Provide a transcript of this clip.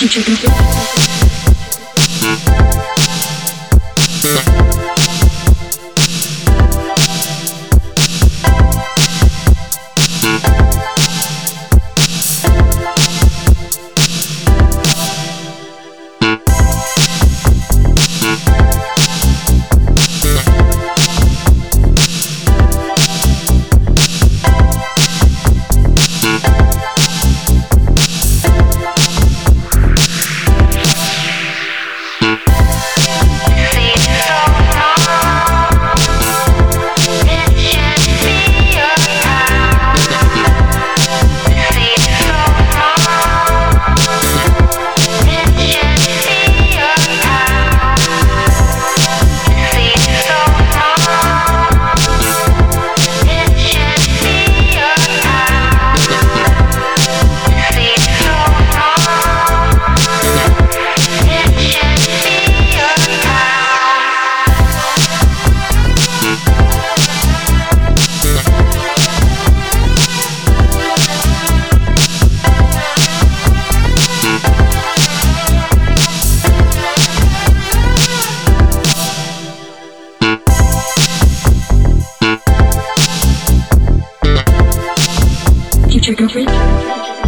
It? country.